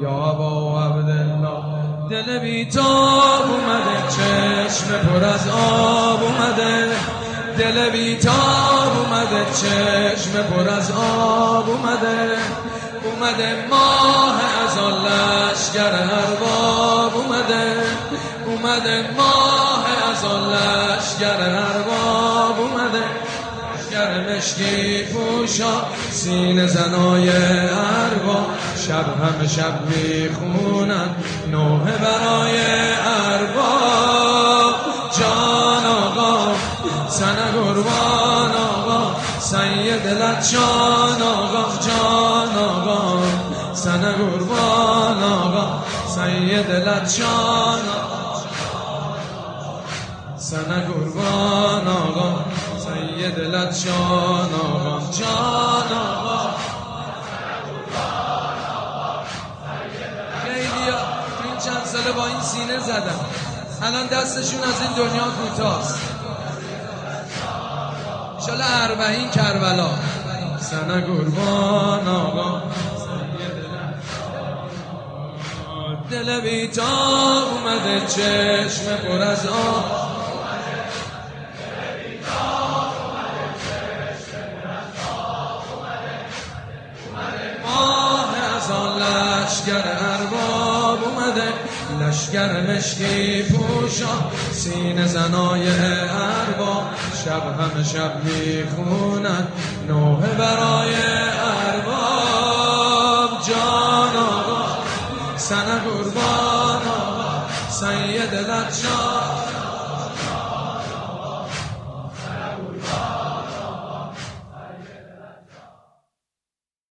یا ابا عبدالله. دل بیتاب اومده چشم پر از آب اومده. دل بیتاب اومده چشم پر از آب اومده. اومده ماه از آن لشگر ارباب اومده. اومده ماه از آن لشگر ارباب اومده. لشگر مشکی پوشا سین زنای ارباب. شب هم شب می‌خونن. نوه برای ارباب. جان آقا سن قربان آقا سید لچان آقا جان آقا. سن قربان آقا سید لچان سن قربان آقا سید لچان آقا. جان ساله با این سینه زدن. الان دستشون از این دنیا کوتاست. انشالله اربعین کربلا. سنه قربان آقا. دل بیتاب اومده چشم پر از ماه آن لشگر اومده لشگر مشکی پوشا سین زنای ارباب شب همه شب می‌خونن نوه برای ارباب جان آقا سن قربان آقا سید